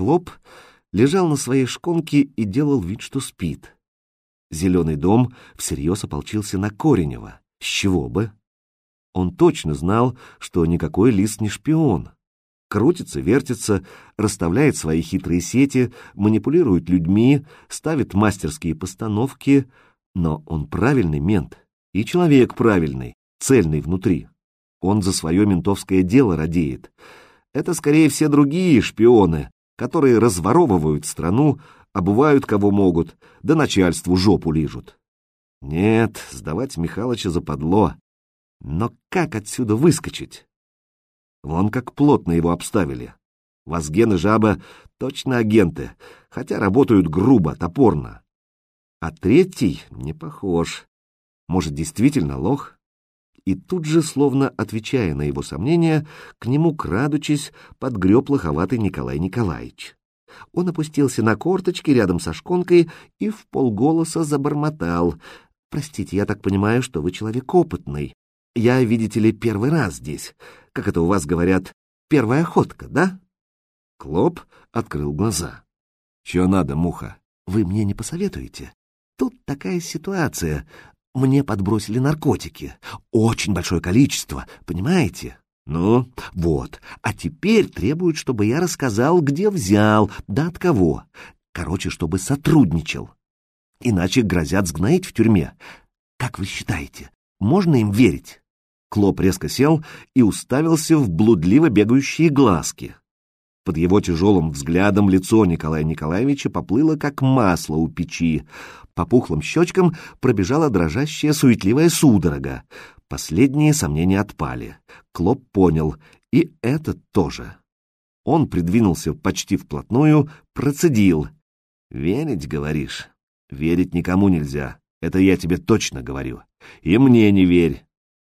Клоп лежал на своей шконке и делал вид, что спит. Зеленый дом всерьез ополчился на Коренева. С чего бы? Он точно знал, что никакой лист не шпион. Крутится, вертится, расставляет свои хитрые сети, манипулирует людьми, ставит мастерские постановки, но он правильный мент и человек правильный, цельный внутри. Он за свое ментовское дело радеет. Это скорее все другие шпионы, которые разворовывают страну, обувают кого могут, да начальству жопу лижут. Нет, сдавать Михалыча западло. Но как отсюда выскочить? Вон как плотно его обставили. Вазген и Жаба точно агенты, хотя работают грубо, топорно. А третий не похож. Может, действительно лох? И тут же, словно отвечая на его сомнения, к нему, крадучись, подгреб лоховатый Николай Николаевич. Он опустился на корточки рядом со шконкой и в полголоса забормотал. «Простите, я так понимаю, что вы человек опытный. Я, видите ли, первый раз здесь. Как это у вас говорят, первая охотка, да?» Клоп открыл глаза. «Чего надо, муха?» «Вы мне не посоветуете? Тут такая ситуация. Мне подбросили наркотики. Очень большое количество, понимаете? Ну, вот. А теперь требуют, чтобы я рассказал, где взял, да от кого. Короче, чтобы сотрудничал. Иначе грозят сгноить в тюрьме. Как вы считаете, можно им верить? Клоп резко сел и уставился в блудливо бегающие глазки. Под его тяжелым взглядом лицо Николая Николаевича поплыло, как масло у печи. По пухлым щечкам пробежала дрожащая суетливая судорога. Последние сомнения отпали. Клоп понял, и этот тоже. Он придвинулся почти вплотную, процедил. «Верить, говоришь? Верить никому нельзя. Это я тебе точно говорю. И мне не верь.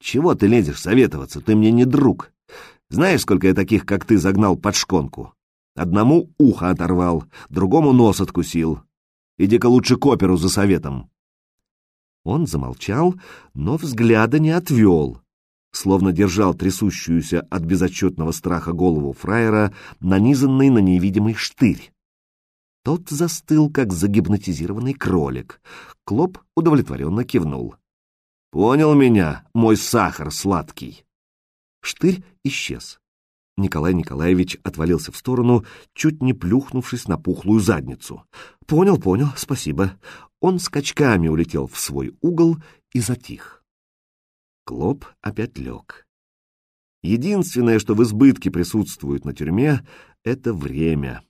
Чего ты лезешь советоваться? Ты мне не друг. Знаешь, сколько я таких, как ты, загнал под шконку? Одному ухо оторвал, другому нос откусил. Иди-ка лучше к оперу за советом. Он замолчал, но взгляда не отвел, словно держал трясущуюся от безотчетного страха голову фраера, нанизанный на невидимый штырь. Тот застыл, как загипнотизированный кролик. Клоп удовлетворенно кивнул. «Понял меня, мой сахар сладкий!» Штырь исчез. Николай Николаевич отвалился в сторону, чуть не плюхнувшись на пухлую задницу. «Понял, понял, спасибо». Он скачками улетел в свой угол и затих. Клоп опять лег. Единственное, что в избытке присутствует на тюрьме, — это время.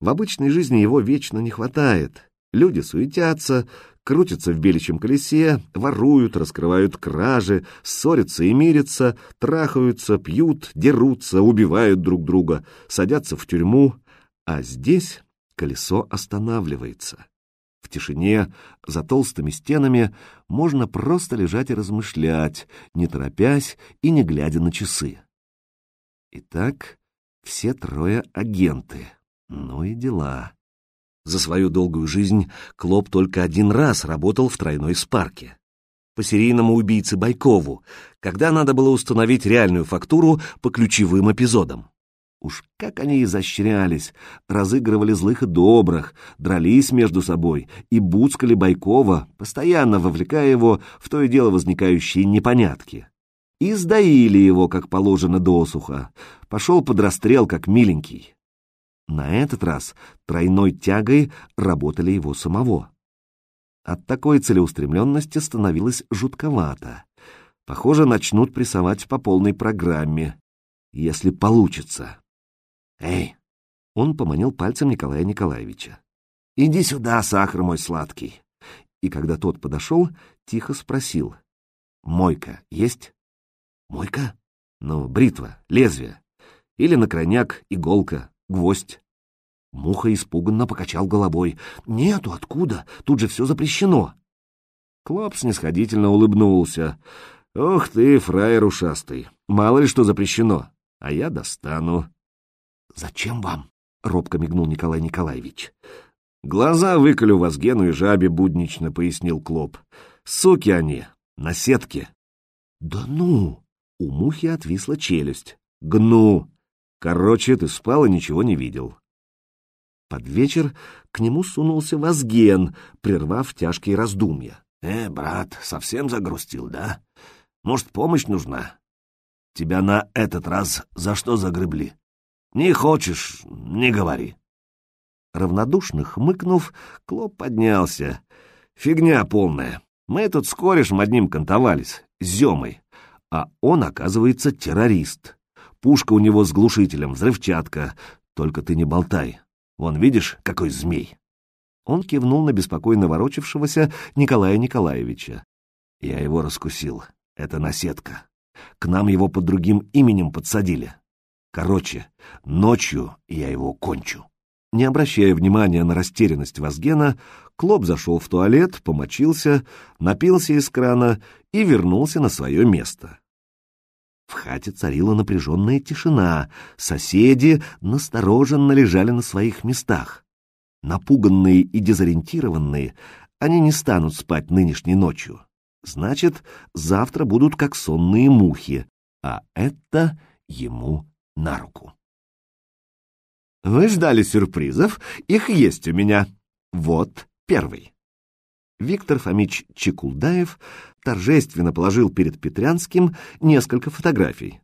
В обычной жизни его вечно не хватает. Люди суетятся, крутятся в беличьем колесе, воруют, раскрывают кражи, ссорятся и мирятся, трахаются, пьют, дерутся, убивают друг друга, садятся в тюрьму, а здесь колесо останавливается. В тишине, за толстыми стенами, можно просто лежать и размышлять, не торопясь и не глядя на часы. Итак, все трое агенты. Ну и дела. За свою долгую жизнь Клоп только один раз работал в тройной спарке. По серийному убийце Байкову, когда надо было установить реальную фактуру по ключевым эпизодам. Уж как они изощрялись, разыгрывали злых и добрых, дрались между собой и буцкали Байкова, постоянно вовлекая его в то и дело возникающие непонятки. И сдаили его, как положено, досуха. Пошел под расстрел, как миленький. На этот раз тройной тягой работали его самого. От такой целеустремленности становилось жутковато. Похоже, начнут прессовать по полной программе, если получится. «Эй!» — он поманил пальцем Николая Николаевича. «Иди сюда, сахар мой сладкий!» И когда тот подошел, тихо спросил. «Мойка есть?» «Мойка?» «Ну, бритва, лезвие. Или на крайняк иголка, гвоздь. Муха испуганно покачал головой. «Нету, откуда? Тут же все запрещено!» Клоп снисходительно улыбнулся. «Ох ты, фраер ушастый! Мало ли что запрещено, а я достану». «Зачем вам?» — робко мигнул Николай Николаевич. «Глаза выколю Вазгену и жабе», — буднично пояснил Клоп. «Суки они, на сетке». «Да ну!» — у мухи отвисла челюсть. «Гну! Короче, ты спал и ничего не видел. Под вечер к нему сунулся Возген, прервав тяжкие раздумья. «Э, брат, совсем загрустил, да? Может, помощь нужна? Тебя на этот раз за что загребли? Не хочешь — не говори». Равнодушно хмыкнув, Клоп поднялся. «Фигня полная. Мы тут с корешем одним кантовались, с Зёмой. А он, оказывается, террорист. Пушка у него с глушителем, взрывчатка. Только ты не болтай. Вон, видишь, какой змей?» Он кивнул на беспокойно ворочавшегося Николая Николаевича. «Я его раскусил. Это наседка. К нам его под другим именем подсадили. Короче, ночью я его кончу». Не обращая внимания на растерянность Вазгена, Клоп зашел в туалет, помочился, напился из крана и вернулся на свое место. В хате царила напряженная тишина, соседи настороженно лежали на своих местах. Напуганные и дезориентированные, они не станут спать нынешней ночью. Значит, завтра будут как сонные мухи, а это ему на руку. Вы ждали сюрпризов? Их есть у меня. Вот первый. Виктор Фомич Чекулдаев торжественно положил перед Петрянским несколько фотографий.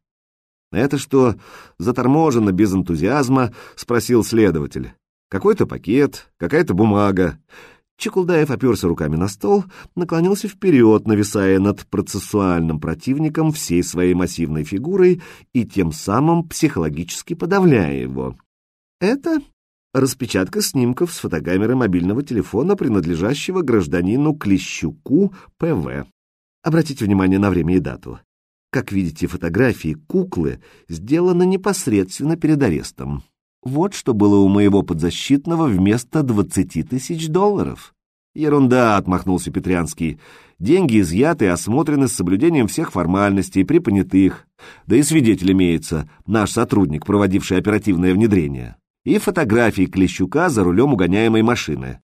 «Это что, заторможено без энтузиазма?» — спросил следователь. «Какой-то пакет, какая-то бумага». Чекулдаев оперся руками на стол, наклонился вперед, нависая над процессуальным противником всей своей массивной фигурой и тем самым психологически подавляя его. Это распечатка снимков с фотокамеры мобильного телефона, принадлежащего гражданину Клещуку ПВ. Обратите внимание на время и дату. Как видите, фотографии куклы сделаны непосредственно перед арестом. Вот что было у моего подзащитного вместо двадцати тысяч долларов. Ерунда, отмахнулся Петрянский. Деньги изъяты и осмотрены с соблюдением всех формальностей, припонятых. Да и свидетель имеется, наш сотрудник, проводивший оперативное внедрение и фотографии Клещука за рулем угоняемой машины.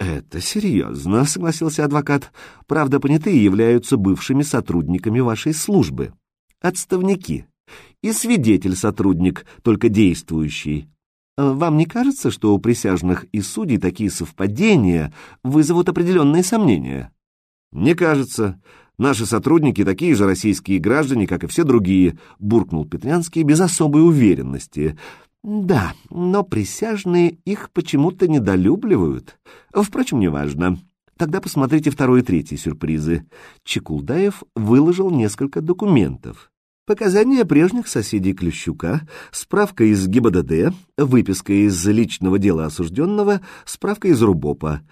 «Это серьезно», — согласился адвокат. «Правда, понятые являются бывшими сотрудниками вашей службы. Отставники. И свидетель-сотрудник, только действующий. Вам не кажется, что у присяжных и судей такие совпадения вызовут определенные сомнения?» «Не кажется. Наши сотрудники такие же российские граждане, как и все другие», — буркнул Петрянский без особой уверенности. Да, но присяжные их почему-то недолюбливают. Впрочем, неважно. Тогда посмотрите второй и третий сюрпризы. Чекулдаев выложил несколько документов. Показания прежних соседей Клещука, справка из ГИБДД, выписка из личного дела осужденного, справка из РУБОПа.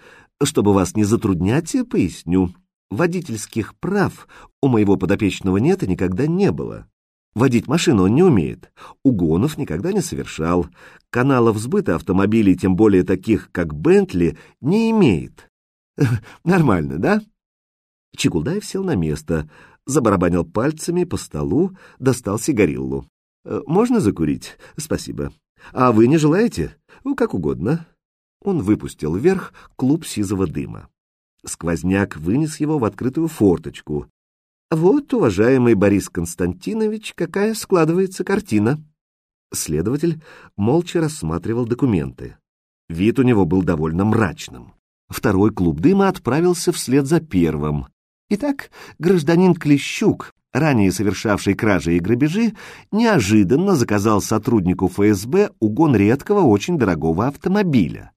Чтобы вас не затруднять, поясню. Водительских прав у моего подопечного нет и никогда не было. Водить машину он не умеет, угонов никогда не совершал, каналов сбыта автомобилей, тем более таких, как Бентли, не имеет. Нормально, да? Чекулдаев сел на место, забарабанил пальцами по столу, достал сигариллу. «Э, «Можно закурить? Спасибо. А вы не желаете? Ну, как угодно». Он выпустил вверх клуб сизого дыма. Сквозняк вынес его в открытую форточку. Вот, уважаемый Борис Константинович, какая складывается картина. Следователь молча рассматривал документы. Вид у него был довольно мрачным. Второй клуб дыма отправился вслед за первым. Итак, гражданин Клещук, ранее совершавший кражи и грабежи, неожиданно заказал сотруднику ФСБ угон редкого, очень дорогого автомобиля.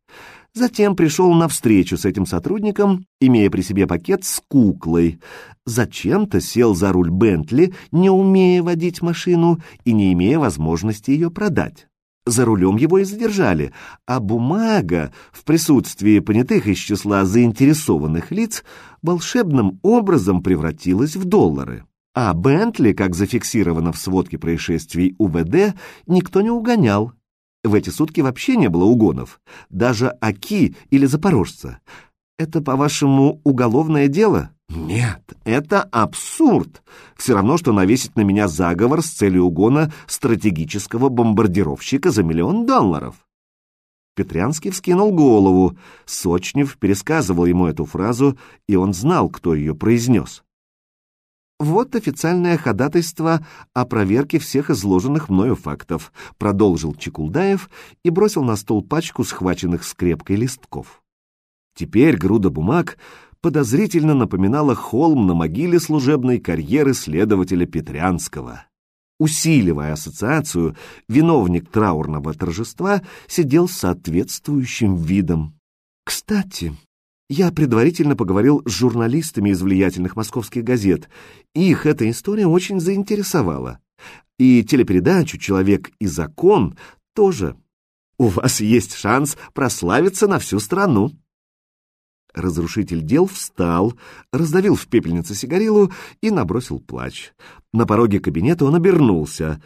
Затем пришел на встречу с этим сотрудником, имея при себе пакет с куклой. Зачем-то сел за руль Бентли, не умея водить машину и не имея возможности ее продать. За рулем его и задержали, а бумага в присутствии понятых из числа заинтересованных лиц волшебным образом превратилась в доллары. А Бентли, как зафиксировано в сводке происшествий УВД, никто не угонял. В эти сутки вообще не было угонов, даже Аки или Запорожца. Это, по-вашему, уголовное дело? Нет, это абсурд. Все равно, что навесить на меня заговор с целью угона стратегического бомбардировщика за миллион долларов. Петрянский вскинул голову. Сочнев пересказывал ему эту фразу, и он знал, кто ее произнес. Вот официальное ходатайство о проверке всех изложенных мною фактов, продолжил Чекулдаев и бросил на стол пачку схваченных скрепкой листков. Теперь груда бумаг подозрительно напоминала холм на могиле служебной карьеры следователя Петрянского. Усиливая ассоциацию, виновник траурного торжества сидел с соответствующим видом. Кстати, я предварительно поговорил с журналистами из влиятельных московских газет, их эта история очень заинтересовала. И телепередачу «Человек и закон» тоже. У вас есть шанс прославиться на всю страну. Разрушитель дел встал, раздавил в пепельнице сигарилу и набросил плач. На пороге кабинета он обернулся.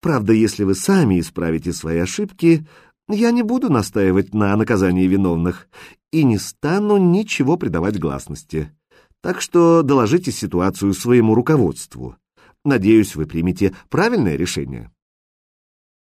«Правда, если вы сами исправите свои ошибки, я не буду настаивать на наказании виновных и не стану ничего придавать гласности. Так что доложите ситуацию своему руководству. Надеюсь, вы примете правильное решение».